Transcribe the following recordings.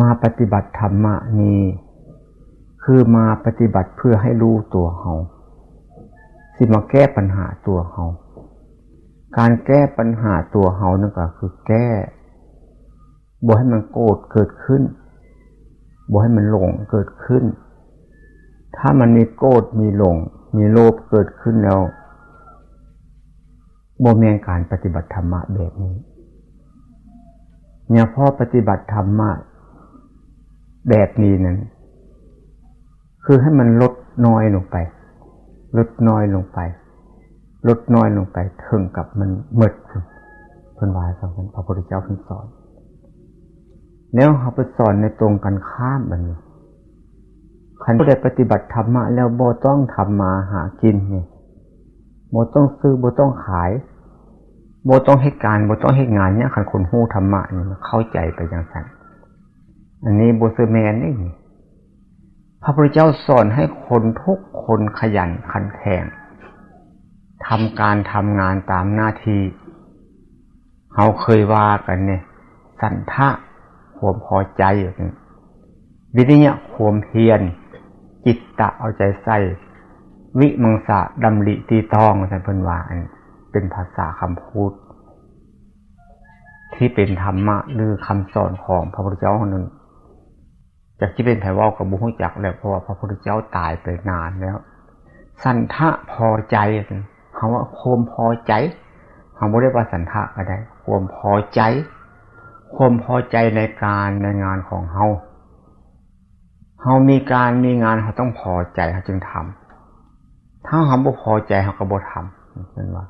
มาปฏิบัติธรรมะนี้ คือมาปฏิบัติเพื่อให้รู้ตัวเฮาสิมาแก้ปัญหาตัวเฮาการแก้ปัญหาตัวเฮานั่นก็คือแก้บ่ให้มันโกรธเกิดขึ้นบ่ให้มันหลงเกิดขึ้น ถ้ามันมีโกรธมีหลง มีโลภเกิดขึ้นแล้วบ่เมียนการปฏิบัติธรรมะแบบนี้เนี่ยพ่อปฏิบัติธรรมะ แบบนี้นั้น คือให้มันลดน้อยลงไป ลดน้อยลงไป ลดน้อยลงไปถึงกับมันหมดเพิ่นวายสอนพระพุทธเจ้าเพิ่นสอนแล้วเขาไปสอนในตรงกันข้ามมันขันผู้ปฏิบัติธรรมะแล้วโบต้องทำมาหากินเนี่ยโบต้องซื้อโบต้องขายโบต้องให้การโบต้องให้งานเนี่ยขันคนหู้ธรรมะเนี่ยเข้าใจไปอย่างสั้น อันนี้โบเซแมนนี่พระพุทธเจ้าสอนให้คนทุกคนขยันขันแข็งทำการทำงานตามหน้าที่เขาเคยว่ากันเนี่ย สันทะความพอใจวิริยะความเพียรจิตตะเอาใจใส่ วิมังสะดำริตีตองท่านเพิ่นว่าอันเป็นภาษาคำพูด ที่เป็นธรรมะหรือคำสอนของพระพุทธเจ้าคนนึ่ง จากที่เป็นไผ่ว่ากับบุหุจักแล้วเพราะว่าพระพุทธเจ้าตายไปนานแล้ว สันทะพอใจคำว่าโคมพอใจคำว่าเรียกว่าสันทะก็ได้โคมพอใจความพอใจในการในงานของเฮาเฮามีการมีงานเขาต้องพอใจเขาจึงทำถ้าเขาบ่พอใจเขาก็บ่ทำเป็นว่า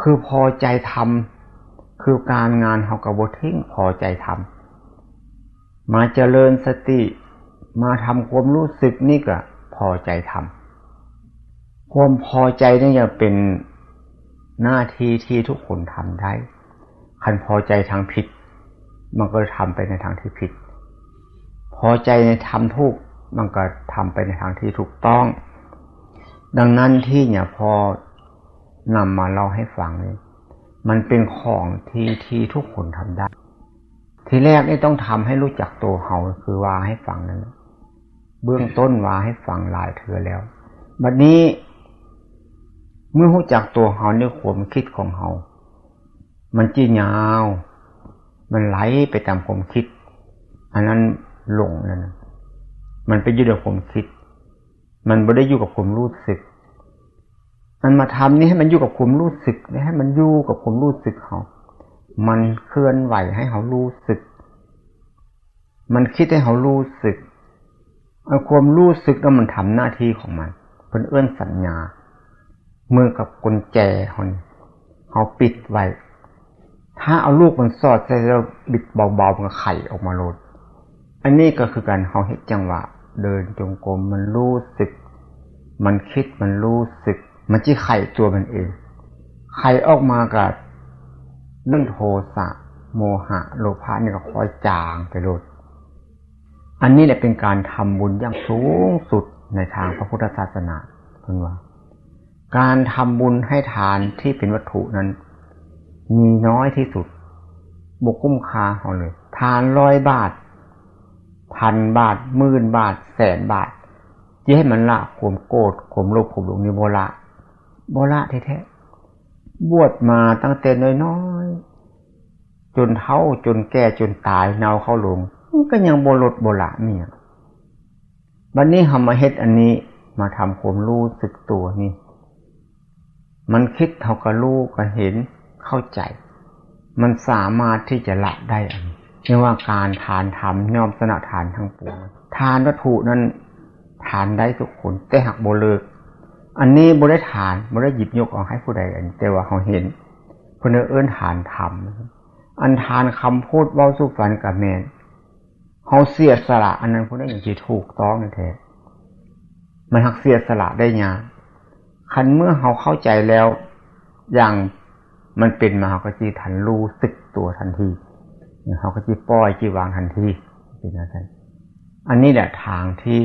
คือพอใจทำคือการงานเขาก็บ่ทิ้งพอใจทำ มาเจริญสติ มาทำความรู้สึกนี่ก็พอใจทำความพอใจนี่จะเป็นหน้าที่ที่ทุกคนทำได้คันพอใจทางผิด มันก็ทำไปในทางที่ผิด พอใจในทำถูกมันก็ทำไปในทางที่ถูกต้อง ดังนั้นที่เนี่ยพอนำมาเล่าให้ฟังเลยมันเป็นของที่ที่ทุกคนทำได้ ทีแรกนี่ต้องทำให้รู้จักตัวเขาคือว่าให้ฟังนั้น เบื้องต้นว่าให้ฟังหลายเถือแล้ว บัดนี้ เมื่อรู้จักตัวเขาในความคิดของเขามันจี้ยาว มันไหลไปตามความคิด อันนั้นหลงนั่นมันไปอยู่กับความคิด มันไม่ได้อยู่กับความรู้สึก มันมาทำนี่ให้มันอยู่กับความรู้สึกให้มันอยู่กับความรู้สึกเขา มันเคลื่อนไหวให้เขารู้สึก มันคิดให้เขารู้สึกอความรู้สึกแล้วมันทำหน้าที่ของมันเป็นเอื้อนสัญญาเมื่อกับกุญแจเขาเขาปิดไว้ ถ้าเอาลูกมันสอดใส่แล้วบิดเบาๆมันไข่ออกมาโลดอันนี้ก็คือการเขาเห็นจังหวะ เดินจงกรมมันรู้สึก มันคิดมันรู้สึก มันจะไข่ตัวมันเองไข่ออกมากับ เรื่องโทสะโมหะ โลภะนี่ก็ค่อยจางไปโลดอันนี้แหละเป็นการทำบุญอย่างสูงสุดในทางพระพุทธศาสนาเพื่อนว่า การทำบุญให้ทานที่เป็นวัตถุนั้น มีน้อยที่สุดบุกุ้มคาเขาเลย ทานร้อยบาทพันบาทหมื่นบาท แสนบาทจะให้มันละข่มโกรธข่มโลภข่มหลงนี่โบละโบละแท้ๆ บวชมาตั้งแต่น้อยๆ จนเท่าจนแก่จนตายเนาเข้าลง ก็ยังโบลดโบละเมียวันนี้ทำมาเฮ็ดอันนี้มาทำข่มรู้สึกตัวนี่ มันคิดเท่ากับรู้ก็เห็นเข้าใจ มันสามารถที่จะละได้อันเรียกว่าการทานทำย่อมสนะทานทั้งปวงทานวัตถุนั้นทานได้ทุกคนแต่หักโบเลิก อันนี้บได้ทานบได้หยิบยกออกให้ผู้ใดอันแต่ว่าเขาเห็นเนเอื้นทานทำอันทานคำพูดเว้าสุฟันกับแมนเขาเสียสละ อันนั้นผู้ได้อย่างที่ถูกต้องนั่นแท้มันหักเสียสละได้ยาคันเมื่อเขาเข้าใจแล้ว อย่างมันเป็นมาเขาก็จีทันรู้สึกตัวทันทีเขาก็จีป้อยจีวางทันทีเป็นอะไรอันนี้แหละทางที่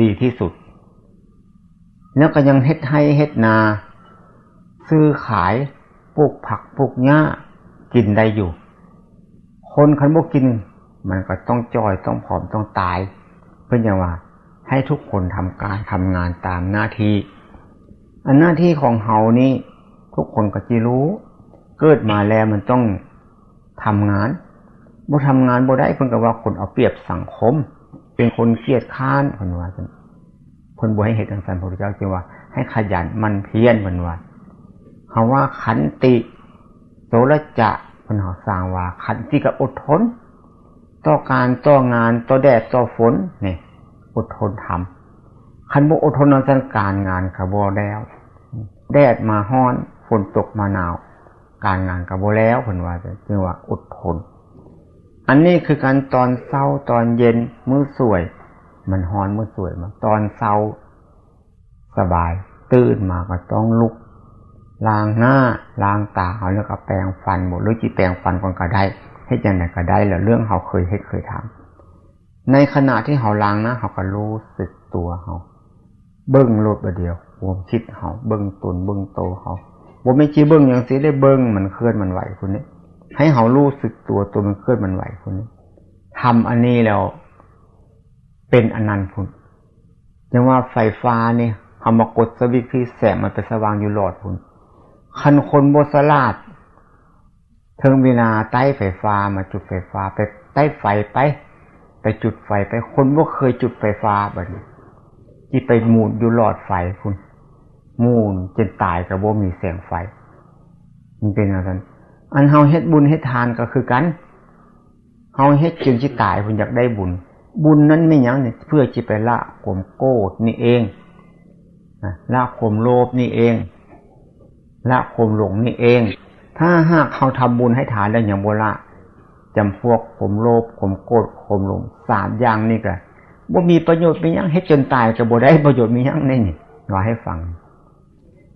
ดีที่สุด แล้วก็ยังเฮ็ดให้เฮ็ดนา ซื้อขายปลูกผักปลูกหญ้ากินได้อยู่ คนคันบกกิน มันก็ต้องจอยต้องผอมต้องตาย เพื่อจะว่า ให้ทุกคนทำการทำงานตามหน้าที่ อันหน้าที่ของเฮานี่ทุกคนก็จะรู้ เกิดมาแล้วมันต้องทำงานบ่ทำงานบ่ได้เพิ่นก็ว่าคนเอาเปรียบสังคม เป็นคนเกียจค้านเพิ่นว่าเพิ่นบ่ให้เหตุทางสันพระเจ้าจึงว่า ให้ขยันมันเพียรเพิ่นว่าคาว่าขันติโสระจะพนเฮาสร้างว่า ขันติกับอดทน ต่อการต่องานต่อแดดต่อฝนเนี่ยอดทนทำคันบ่อดทนในการงานก็บ่แล้ว แดดมาฮ้อนฝนตกมาหนาว การงานก็บ่แล้วเพิ่นว่าจึงว่าอดทน อันนี้คือการตอนเศร้าตอนเย็นมือสวย มันฮอนมือสวยมาตอนเศร้าสบาย ตื่นมาก็ต้องลุกล้างหน้าล้างตาแล้วก็แปรงฟันหมดหรือจีแปรงฟันก่อนก็ได้ให้ยังไงก็ได้แล้วเรื่องเขาเคยให้เคยทำในขณะที่เขาล้างหน้าเขาก็รู้สึกตัวเขาเบิ้งรถประเดียววมคิดเขาเบิ้งตนเบิ้งโตเขาว่าไม่จีเบิ้งอย่างสิได้เบิ้งมันเคลื่อนมันไหวคุณนี้ให้เขารู้สึกตัวตัวมันเคลื่อนมันไหวคุณทำอันนี้แล้ว เป็นอนันต์คุณยังว่าไฟฟ้าเนี่ยเขามากดสวิตที่แสงมันไปสว่างอยู่หลอดคุณคันคนโบสลาดเทิงเวลาใต้ไฟฟ้ามาจุดไฟฟ้าไปใต้ไฟไป ไปจุดไฟไปคนบ่เคยจุดไฟฟ้าแบบนี้ที่ไปมูดอยู่หลอดไฟคุณมูนจนตายกับโบมีแสงไฟ มันเป็นอะไรันอันเฮาเฮ็ดบุญเฮ็ดทานก็คือกันเฮาเฮ็ดจึงจิตายคุณอยากได้บุญ บุญนั้นไม่ยังเนี่ยเพื่อจิไปละข่มโกดนี่เองละข่มโลภนี่เอง ละข่มหลงนี่เอง ถ้าหากเขาทำบุญให้ทานแล้วอย่างโบละจำพวกข่มโลภข่มโกรธข่มหลงสามอย่างนี่ก็บ่มีประโยชน์มียังเฮ็ดจนตายก็บ่ได้ประโยชน์มียังนี่นี่ว่าให้ฟัง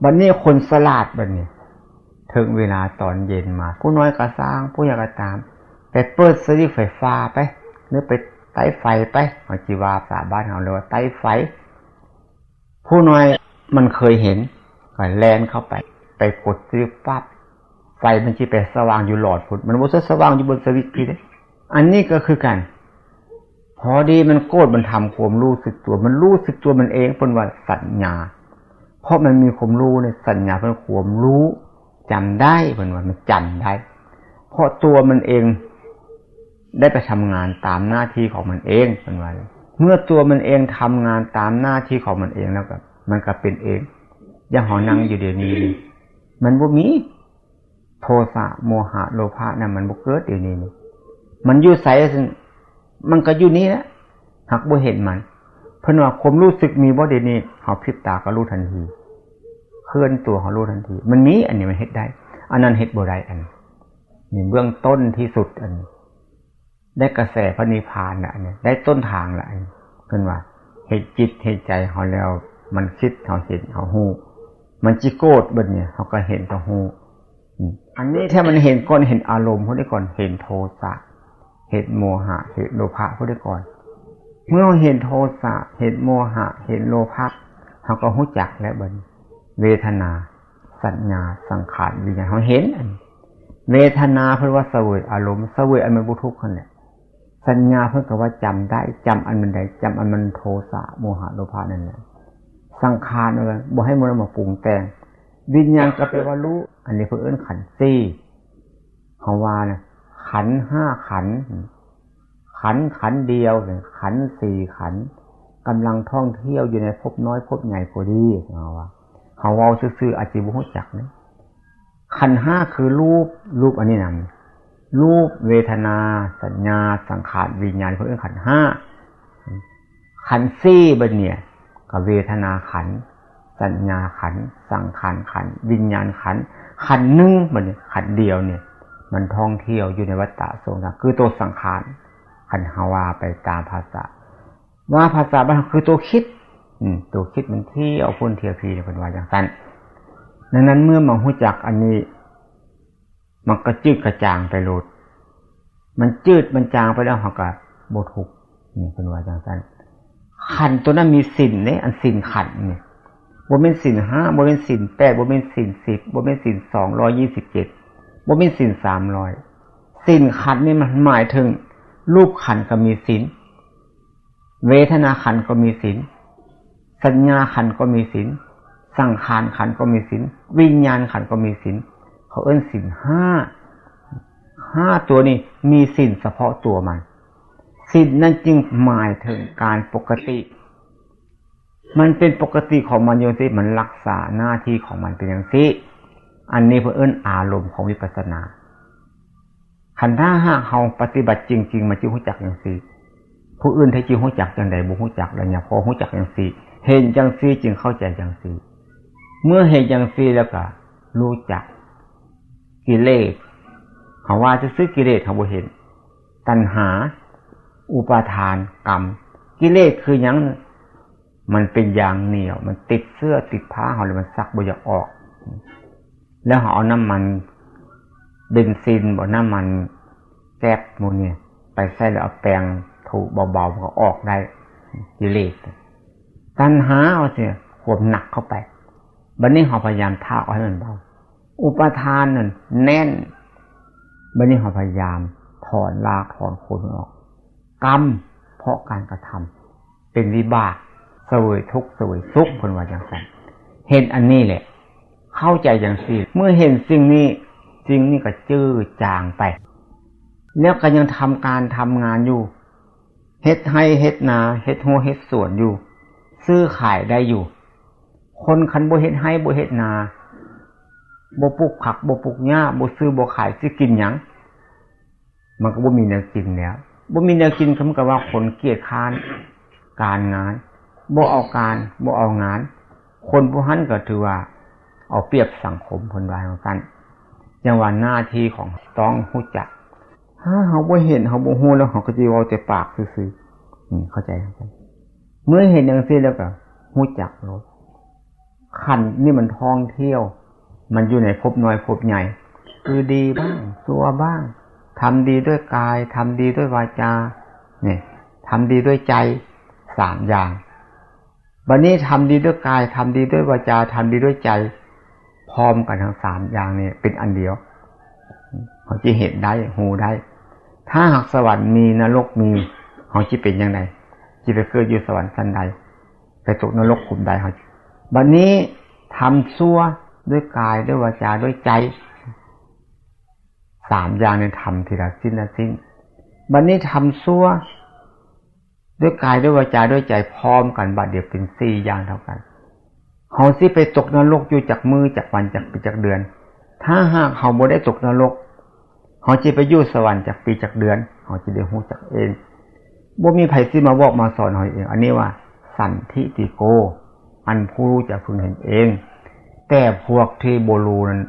บัดนนี้คนสลาดบัดนี้ถึงเวลาตอนเย็นมา ผู้น้อยก็สร้างผู้ใหญ่ก็ตาม ไปเปิดสวิตไฟฟ้าไปหรือไป ไต้ไฟไปเอาจีวาสาบ้านเราเรียกว่าไต้ไฟ ผู้น้อยมันเคยเห็นก็แลนเข้าไป ไปกดซื้อปั๊บไฟมันจีไปสว่างอยู่หลอดพุดมันว่าสว่างอยู่บนสวิตพี่เด้อันนี้ก็คือกัน พอดีมันโกรธมันทำความรู้สึกตัว มันรู้สึกตัวมันเองเป็นว่าสัญญา เพราะมันมีความรู้ในสัญญาเป็นความรู้จำได้เป็นว่ามันจำได้ เพราะตัวมันเอง ได้ไปทำงานตามหน้าที่ของมันเองเป็นว่าเมื่อตัวมันเองทำงานตามหน้าที่ของมันเองแล้วก็มันก็เป็นเอง อย่างหอนั่งอยู่เดี๋ยวนี้นี่มันบ่มีโทสะโมหะโลภะนั่นมันบ่เกิดเดี๋ยวนี้นี่มันอยู่ใสมันก็อยู่นี้แหละหักบ่เห็นมันเพราะว่าความรู้สึกมีบ่เดี๋ยวนี้เขาพริบตาก็รู้ทันทีเคลื่อนตัวของรู้ทันที มันมีอันนี้มันเฮ็ดได้ อันนั้นเฮ็ดบ่ได้อันนี่เบื้องต้นที่สุดอันนี้ ได้กระแสพระนิพพานละอันนี้ได้ต้นทางละอันเพิ่นว่าเหตุจิตเหตุใจเขาแล้ว มันคิดเขาเห็นเขาหูมันจิโกดบนเนี่ยเขาก็เห็นเขาหูอันนี้ถ้ามันเห็นก่อนเห็นอารมณ์พวกนี้ก่อนเห็นโทสะเห็นโมหะเห็นโลภะพวกนี้ก่อน เมื่อเห็นโทสะเห็นโมหะ เห็นโลภะเขาก็หู้จักแล้วบนเวทนา สัญญาสังขารวิญญาณเขาเห็นอันเวทนาเพื่อว่าสวยอารมณ์สวยอันมันบุทุกคนเนี่ย สัญญาเพื่อกับว่าจำได้จำอันมันใดจำอันมันโทสะโมหะโลภะนั่นแหละสังขารอะไรบ่ให้มันมาปรุงแต่ง วิญญาณก็แปลว่ารู้ อันนี้เพื่อเอื้นขันซี่เขาว่านะขันห้าขัน ขันขันเดียวขันสี่ขันกำลังท่องเที่ยวอยู่ในภพน้อยภพใหญ่พอดีเขาว่าเขาเว้าซื่อๆอาจิบุหจักนะขันห้าคือรูปรูปอันนี้นำ รูปเวทนา สัญญา สังขารวิญญาณเพื่อขันห้าขันซี่บันเนี่ยกับเวทนาขัน สัญญาขัน สังขารขัน วิญญาณขัน ขันหนึ่งบันเนี่ยขันเดียวเนี่ย มันท่องเที่ยวอยู่ในวัฏฏะทรงคือตัวสังขารขันฮาวาไปตามภาษา ว่าภาษาบ้านคือตัวคิด อืมตัวคิดมันที่เอาพุ่นเทียพีเป็นว่าอย่างนั้นดังนั้นเมื่อมาหู้จักอันนี้ มันก็จืดกระจางไปโลด มันจืดมันจางไปแล้วเขาก็โบทุกนี่เป็นว่าอย่างนั้นขันตัวนั้นมีสินเนี่ยอันสินขันเนี่ยบนเป็นสินห้าบนเป็นสินแปดบนเป็นสินสิบบนเป็นสินสองร้อยี่สิบเจ็ดบนเป็นสินสามร้อยสินขันนี่มันหมายถึง รูปขันก็มีศีลเวทนาขันก็มีศีลสัญญาขันก็มีศีลสังขารขันก็มีศีลวิญญาณขันก็มีศีล เขาเอิ้นศีลห้าห้าตัวนี้มีศีลเฉพาะตัวมันศีลนั่นจึงหมายถึงการปกติ มันเป็นปกติของมันโยสิมันรักษาหน้าที่ของมันเป็นอย่างนี้อันนี้เพื่อเอิ้นอารมณ์ของวิปัสสนาขันท่าห้าเขาปฏิบัติจริง ๆมาจิ้วหูจักอย่างสีผู้อื่นที่จิ้วหูจักอย่างใดบุหูจักแล้วเนี่ยพอหูจักอย่างสีเห็นอย่างสีจึงเข้าใจอย่างสีเมื่อเห็นอย่างสีแล้วก็รู้จัก กิเลสเขาว่าจะซื้อกิเลสเขาบ่เห็น ตัณหา อุปาทานกรรม กิเลสคือยังมันเป็นยางเหนียว มันติดเสื้อติดผ้าเขาเลยมันซักบ่อยากออก แล้วเขาเอาน้ำมันเบนซินบ่น้ำมันแก๊สมูเนี่ย ไปใส่แล้วเอาแปรงถูเบาๆก็ออกได้กิเลสตัณหาเอาเสียขวมหนักเข้าไป บันนี้เขาพยายามท่าเอาให้มันเบา อุปทานนั่นแน่นบันนี้เขาพยายาม ถอนลาถอนคนออก กรรม เพราะการกระทำเป็นวิบากสวยทุกสวยสุขคนว่าอย่างไรเห็นอันนี้แหละ เข้าใจอย่างสี่เมื่อเห็นสิ่งนี้สิ่งนี้ก็จื้อจางไป แล้วก็ยังทำการทำงานอยู่เฮ็ดให้เฮ็ดนาเฮ็ดหัวเฮ็ดสวนอยู่ ซื้อขายได้อยู่ คนคันบ่เฮ็ดให้บ่เฮ็ดนา บ่ปลูกผักบ่ปลูกหญ้าบ่ซื้อบ่ขายสิกินหยังมันก็บ่มีแนวกินแล้วบ่มีแนวกินคำกับว่าคนเกียจค้านการงานบ่เอาการบ่เอางาน คนผู้หันก็ถือว่า เอาเปรียบสังคมผลวายของกันยังว่าหน้าที่ของต้องหู้จักถ้าเขาบ่เห็นเขาบ่ฮู้แล้วเขาก็จะเอาแต่ปากซื่อๆเข้าใจเข้าใจเมื่อเห็นอย่างนี้แล้วก็หู้จักรถขันนี่มันท่องเที่ยว มันอยู่ในภพน้อยภพใหญ่ คือดีบ้างซัวบ้างทำดีด้วยกายทำดีด้วยวาจาเนี่ยทำดีด้วยใจสามอย่างวันนี้ทำดีด้วยกายทำดีด้วยวาจาทำดีด้วยใจ พร้อมกันทั้งสามอย่างนี้เป็นอันเดียวเขาจะเห็นได้หูได้ ถ้าหากสวรรค์มีนรกมีเขาจะเป็นยังไงจะไปเกิดอยู่สวรรค์สันใด ไปตกนรกขุมใดเขาบันนี้ทำซัว ด้วยกายด้วยวาจาด้วยใจสามอย่างเนี่ยทำทีละสิ้นละสิ้นบัดนนี้ทำซัวด้วยกายด้วยวาจาด้วยใจพร้อมกันบัดเดียวเป็นสี่อย่างเท่ากันเขาสิไปตกนรกอยู่จากมือจากวันจากปีจากเดือน ถ้าหากเขาบ่ได้ตกนรกเขาจะไปอยู่สวรรค์จากปีจากเดือนเขาจะได้หูจากเองบ่มีไผสิมาบอกมาสอนเขาเอง อันนี้ว่า สันทิติโก อันผู้รู้จะพึงเห็นเอง แต่พวกที่โบรูนั้น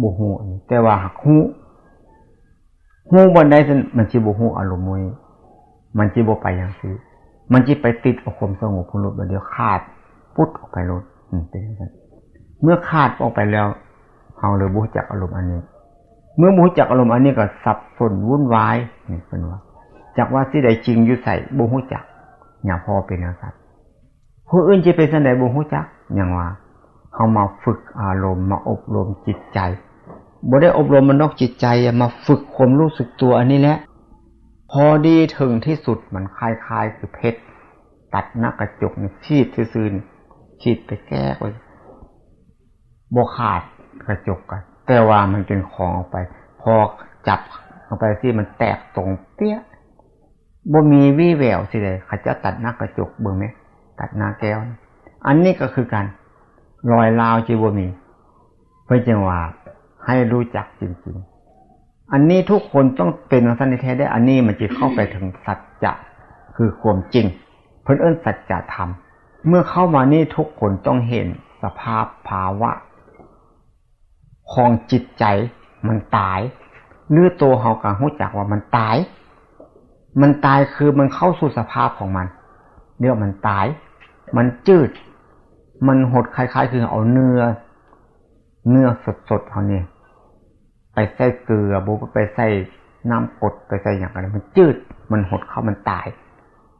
บูฮูแต่ว่าหักหูหูบนไดมันจีบูฮูอารมณ์มวยมันจีบไปอย่างซีมันจีไปติดกับคมสงบพลุเดียวขาดพุทออกไปรถเป็นอย่างนั้นเมื่อขาดออกไปแล้วเราเลยบูจักอารมณ์อันนี้ เมื่อบูจักอารมณ์อันนี้ก็สับสนวุ่นวายนี่เป็นว่าจากว่าที่ใดจริงอยู่ใส่บูฮูจัก อย่างพอเป็นนะครับผู้อื่นจะเป็นสันใดบูฮูจักอย่างว่า เขามาฝึกอารมณ์ มาอบรมจิตใจบ่ได้อบรมมันนอกจิตใจมาฝึกความรู้สึกตัวอันนี้แหละพอดีถึงที่สุดมันคลายๆคือเพชรตัดหน้ากระจกชีดซื่อฉีดไปแก้ไปบกขาดกระจกกัน แต่ว่ามันเป็นของออกไป พอจับออกไปที่มันแตกตรงเปี้ยบ่มีวี่แววสิเลยขาจะตัดหน้ากระจกเบิ่งไหมตัดหน้าแก้ว อันนี้ก็คือการ รอยลาวจีบมี เพื่อจังว่าให้รู้จักจริงๆ อันนี้ทุกคนต้องเป็นสันนิเทศได้ อันนี้มันจะเข้าไปถึงสัจจะคือความจริง เพื่อเอิ้นสัจจะธรรม เมื่อเข้ามานี่ทุกคนต้องเห็นสภาพภาวะของจิตใจมันตายหรือตัวเขากังหูจักว่ามันตาย มันตายคือมันเข้าสู่สภาพของมันเรียกมันตาย มันจืด มันหดคล้ายๆ คือเอาเนื้อ เนื้อสดๆเขาเนี่ยไปใส่เกลือบุไปใส่น้ำกดไปใส่อย่างไรมันจืด มันหดเข้ามันตาย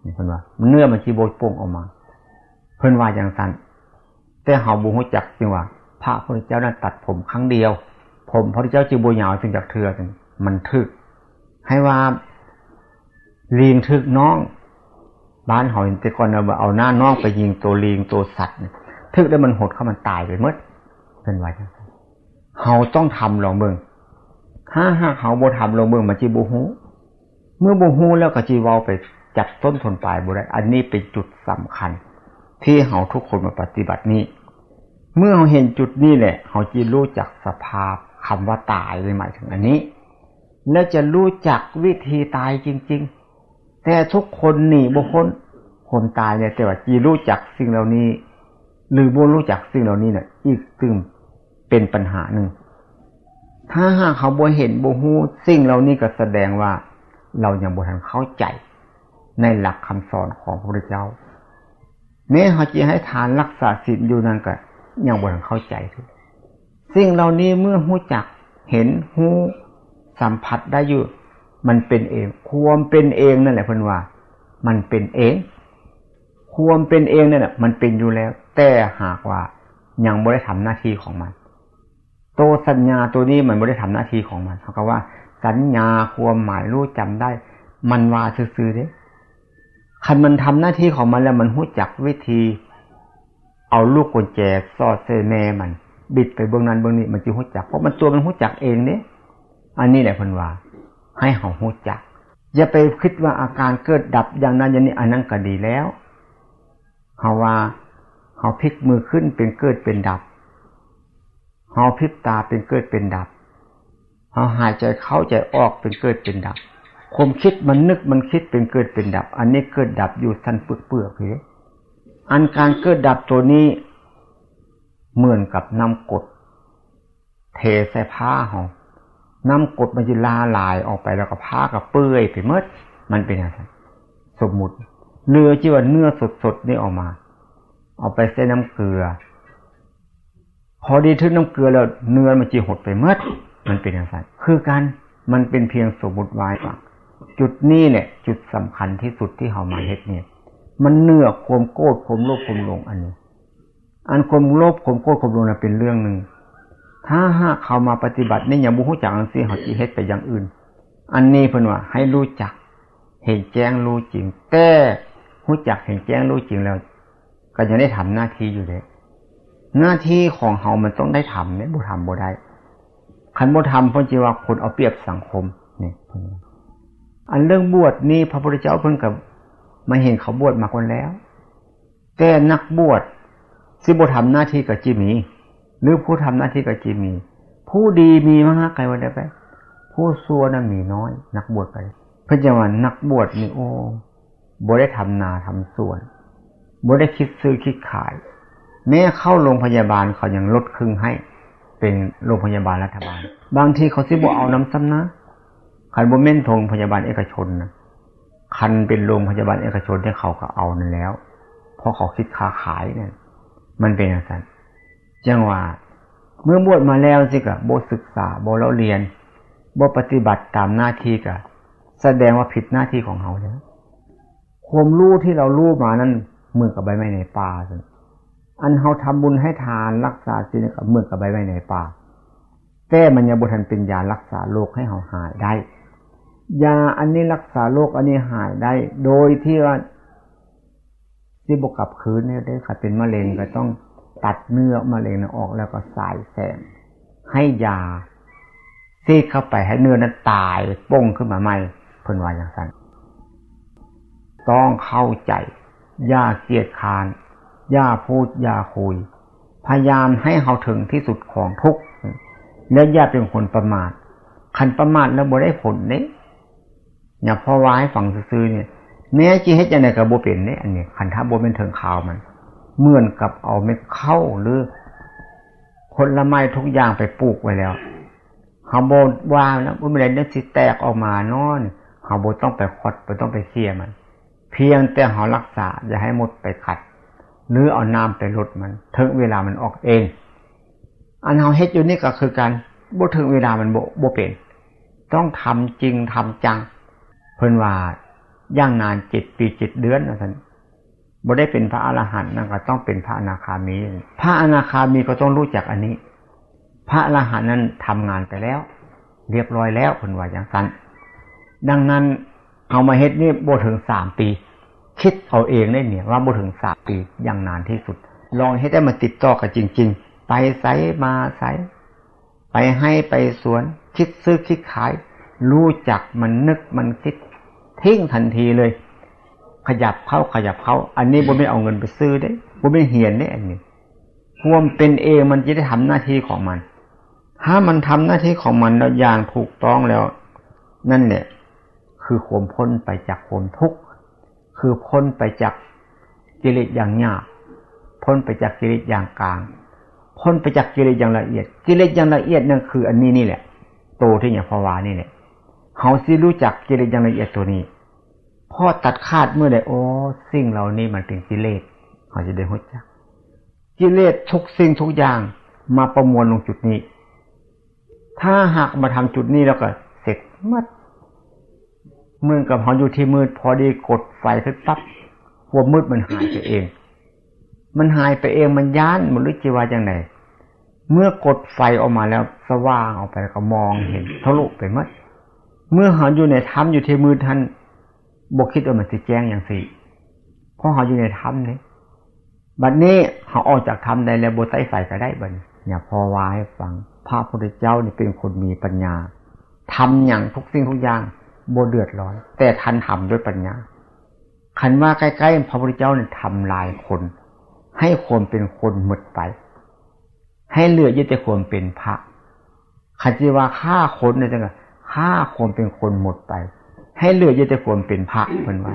นี่คนว่า เนื้อมันชีโบยป่งออกมา เพิ่นว่าอย่างสั้นแต่เฮาบูฮู้จักจริงว่า พระพุทธเจ้านั้นตัดผมครั้งเดียว ผมพระพุทธเจ้าจึงบูยาวจึงจากเถื่อมันทึก ให้ว่าลิงทึกน้อง บ้านเขาแต่ก่อนเอาเอาหน้าน้องไปยิงตัวลิงตัวสัตว์ ทึกแล้วมันหดเข้ามันตายไปเมื่อเป็นไว้เขาต้องทำลองเบิ่งถ้าหากเขาบ่ทำลองเบิ่งมันจีบูฮูเมื่อบูฮูแล้วก็จีวาไปจับต้นทนปลายบุได้อันนี้เป็นจุดสำคัญ ที่เขาทุกคนมาปฏิบัตินี้ เมื่อเขาเห็นจุดนี้แหละเขาจีรู้จักสภาพคำว่าตายเลยหมายถึงอันนี้ แล้วจะรู้จักวิธีตายจริง ๆ แต่ทุกคนหนีบุคคลคนตายเนี่ยแต่ว่าจีรู้จักสิ่งเหล่านี้ หรือบ่รู้จักสิ่งเหล่านี้เนี่ยอีกตึงเป็นปัญหาหนึ่ง ถ้าหากเขาบ่เห็นบ่ฮู้สิ่งเหล่านี้ก็แสดงว่าเรายังบ่ทันเข้าใจ ในหลักคำสอนของพระพุทธเจ้า แม้เขาจะให้ทานรักษาศีลอยู่นั่นก็ยังบ่ทันเข้าใจสิ่งเหล่านี้เมื่อหู้จักเห็นหู้สัมผัสได้อยู่ มันเป็นเอง ความเป็นเองนั่นแหละเพิ่นว่า มันเป็นเอง ความเป็นเองนั่นแหละมันเป็นอยู่แล้ว แต่หากว่ายังไม่ได้ทำหน้าที่ของมันโตสัญญาตัวนี้มันไม่ได้ทำหน้าที่ของมันเขาก็ว่า สัญญาความหมายรู้จำได้ มันว่าซื่อๆเด้คันมันทำหน้าที่ของมันแล้วมันหู้จักวิธี เอาลูกกุญแจซอดเซแม่มัน บิดไปเบื้องนั้นเบื้องนี้มันจะหู้จักเพราะมันตัวมันหู้จักเองเนี่ยอันนี้แหละพันว่า ให้เขาหู้จัก อย่าไปคิดว่าอาการเกิดดับอย่างนั้นอย่างนี้อันนั้นก็ดีแล้วเขาะว่า เขาพลิกมือขึ้นเป็นเกิดเป็นดับเขาพลิบตาเป็นเกิดเป็นดับเขาหายใจเข้าใจออกเป็นเกิดเป็นดับความคิดมันนึกมันคิดเป็นเกิดเป็นดับ อันนี้เกิดดับอยู่สั้นเปลือกเปลือกเลยอันการเกิดดับตัวนี้เหมือนกับน้ำกดเทใส่ผ้าหอน้ำกดมันจะลาลายออกไปแล้วก็ผ้ากับเปื่อยไปเมื่อมันเป็นอะไรสมมุติเนื้อที่ว่าเนื้อสดๆนี่ออกมา เอาไปใส่น้ำเกลือ พอดีทึงน้ำเกลือแล้วเนื้อมันจีหดไปเมื่อมันเป็นอะไรคือการมันเป็นเพียงสมมติไว้ว่าจุดนี้เนี่ย จุดสำคัญที่สุดที่เขามาเฮ็ดเนี่ย มันเนื้อความโกรธความโลภความหลงอันนี้ อันความโลภความโกรธความหลงน่ะเป็นเรื่องหนึ่งถ้าหากเขามาปฏิบัติเนี่ยอย่างบุหุจักอันซีเขาจีเฮ็ดไปอย่างอื่น อันนี้เพิ่นว่าให้รู้จัก เห็นแจ้งรู้จริงแต่รู้จักเห็นแจ้งรู้จริงแล้ว ก็ยังได้ทำหน้าที่อยู่เลยหน้าที่ของเขามันต้องได้ทำเนี่ยบุทำบุได้คันบุทำเพิ่นจีว่าคนเอาเปรียบสังคมเนี่ยอันเรื่องบวชนี่พระพุทธเจ้าเพิ่งกับมาเห็นเขาบวชมาคนแล้ว แต่นักบวชสิบทำหน้าที่กับจิมี หรือผู้ทำหน้าที่กับจิมี ผู้ดีมีมากไกลวันได้ไปผู้ซัวนั้นมีน้อย นักบวชไปเพื่อจะว่านักบวชนี่โอ้บ่ได้ทำนาทำสวน บ่ได้คิดซื้อคิดขาย แม้เข้าโรงพยาบาลเขายังลดครึ่งให้ เป็นโรงพยาบาลรัฐบาล บางทีเขาสิบอกเอาน้ำซ้ำนะคันบ่เม่นทงพยาบาลเอกชนนะคันเป็นโรงพยาบาลเอกชนที่เขาก็เอานั่นแล้วเพราะเขาคิดค้าขายเนี่ยมันเป็นอย่างนั้นจังว่าเมื่อบวชมาแล้วสิกะโบศึกษาโบเล่าเรียนโบปฏิบัติตามหน้าที่กะ แสดงว่าผิดหน้าที่ของเขาแล้วความรู้ที่เรารู้มานั้น เมื่อกับใบไม้ในป่าอันเขาทำบุญให้ทานรักษาศีลกับเมื่อกับใบไม้ในป่าแต่มันยังบุทันเป็นยารักษาโรคให้เขาหายได้ ยาอันนี้รักษาโรคอันนี้หายได้ โดยที่ว่าที่บกกับคืนเนี่ยได้ค่ะเป็นมะเร็งก็ต้องตัดเนื้อมะเร็งออกแล้วก็สายแสงให้ยาซีดเข้าไปให้เนื้อนั้นตายป้งขึ้นมาใหม่เพิ่นว่าอย่างนั้นต้องเข้าใจ ย่าเกียดคานย่าพูดย่าคุย พยายามให้เขาถึงที่สุดของทุกและย่าเป็นคนประมาทคันประมาทแล้วบ่ได้ผลเนี่ยอย่าพ่อว่าให้ฟังซื้อเนี่ย แม้จีเฮ็ดยังไงกับโบเป็นเนี่ยอันนี้ขันท่าโบเป็นเถิงข่าวมันเหมือนกับเอาเม็ดเข้าหรือผลไม้ทุกอย่างไปปลูกไว้แล้วเฮาโบว่าแล้วเมื่อไรเนี่ยสิแตกออกมานอนเฮาโบต้องไปขดไปต้องไปเสียมัน เพียงแต่เฮารักษา อย่าให้มดไปขัด หรือเอาน้ำไปลดมันถึงเวลามันออกเอง อันเฮาเฮ็ดอยู่นี่ก็คือการโบถึงเวลามันโบโบเป็น ต้องทำจริงทำจัง เพิ่นว่าย่างนานเจ็ดปีเจ็ดเดือนนะท่านบ่ได้เป็นพระอรหันต์นั่นก็ต้องเป็นพระอนาคามี พระอนาคามีก็ต้องรู้จักอันนี้ พระอรหันต์นั้นทำงานไปแล้ว เรียบร้อยแล้วเพิ่นว่าอย่างนั้นดังนั้น เอามาเฮ็ดนี่บ่ถึงสามปี คิดเอาเองได้เนี่ยว่าบ่ถึงสามปีอย่างนานที่สุด ลองให้ได้มาติดต่อกันจริง ๆ ไปไสมาไสไปให้ไปสวน คิดซื้อคิดขาย รู้จักมันนึกมันคิดทิ้งทันทีเลย ขยับเข้าขยับเข้า อันนี้บ่ไม่เอาเงินไปซื้อได้บ่ไม่เหียนได้อันนี้ควมเป็นเองมันจะได้ทำหน้าที่ของมัน ถ้ามันทำหน้าที่ของมันแล้วอย่างถูกต้องแล้ว นั่นแหละ คือความพ้นไปจากความทุกข์คือพ้นไปจากกิเลสอย่างหยาบพ้นไปจากกิเลสอย่างกลาง พ้นไปจากกิเลสอย่างละเอียด กิเลสอย่างละเอียดนั่นคืออันนี้นี่แหละโตที่อย่างภาวานี่แหละเขาสิรู้จักกิเลสอย่างละเอียดตัวนี้พอตัดขาดเมื่อใดโอ้สิ่งเหล่านี้มันเป็นกิเลสเขาจะได้รู้จักกิเลสทุกสิ่งทุกอย่างมาประมวลลงจุดนี้ ถ้าหากมาทำจุดนี้แล้วก็เสร็จมัด มื่อกับเขาอยู่ที่มืดพอดีกดไฟขึ้นปั๊บความมืดมันหายไปเอง มันหายไปเองมันย้านมันรู้จีว่าจังไหนเมื่อกดไฟออกมาแล้วสว่างออกไปก็มองเห็นทะลุไปมัดเมื่อเขาอยู่ในถ้ำอยู่ที่มืดท่านบกคิดว่ามันจะแจ้งอย่างสี่เพราะเขาอยู่ในถ้ำนี่บัดนี้เขาออกจากถ้ำได้แล้วบนใต้ไฟก็ได้บัดเนี่ยพอวาให้ฟังพระพุทธเจ้านี่เป็นคนมีปัญญาทำอย่างทุกสิ่งทุกอย่าง โบเดือดร้อน แต่ทันทำด้วยปัญญาคันว่าใกล้ๆพระพุทธเจ้าเนี่ยทำลายคน ให้คนเป็นคนหมดไป ให้เหลือยึดแต่คนเป็นพระคันจีว่าฆ่าคนเนี่ยจังฆ่าคนเป็นคนหมดไป ให้เหลือยึดแต่คนเป็นพระเพิ่นไว้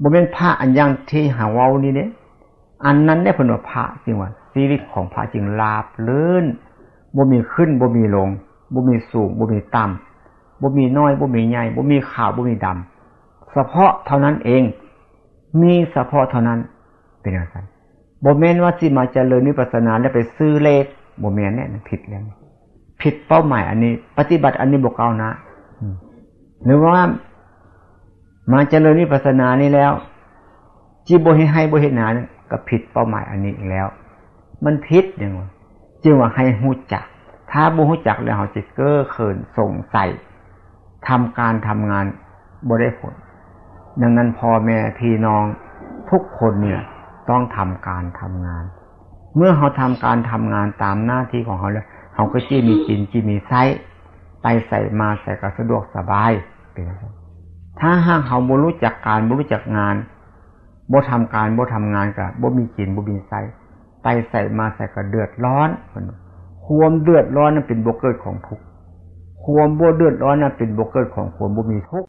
บ่เป็นพระอันยังที่หาเว้านี่เนี่ยอันนั้นได้เพิ่นว่าพระจริงว่าชีวิตของพระจึงลาบลื่นบ่มีขึ้นบ่มีลงบ่มีสูงบ่มีต่ำ บ่มีน้อยบ่มีใหญ่บ่มีขาวบ่มีดำเฉพาะเท่านั้นเอง มีเฉพาะเท่านั้นเป็นอย่างไรบ่แม่นว่าสิมาเจริญวิปัสสนาแล้วไปซื้อเลขบ่แม่นเนี่ยผิดแล้วผิดเป้าหมายอันนี้ ปฏิบัติอันนี้บกเอานะหรือว่ามาเจริญวิปัสสนานี้แล้วจีโบให้ให้โบเห็นานก็ผิดเป้าหมายอันนี้อีกแล้ว มันผิดอย่างว่าจึงว่าให้หูจัก ถ้าโบหูจักแล้วเขาจะเก้อเขินสงสัย ทำการทำงานบได้ผล ดังนั้นพ่อแม่พี่น้องทุกคนเนี่ยต้องทำการทำงาน เมื่อเขาทำการทำงานตามหน้าที่ของเขาแล้วเขาก็จีมีกินจีมีไซไปใส่มาใส่ก็สะดวกสบายเป็นถ้าห้างเขาบ่รู้จักการบ่รู้จักงานบ่ทำการบ่ทำงานกับบ่มีกินบ่มีไซไปใส่มาใส่ก็เดือดร้อนความเดือดร้อนนั้นเป็นบกเกิดของทุกข์ ความบ่เดือดร้อนนั้นเป็นบกเกิดของความบ่มีทุกข์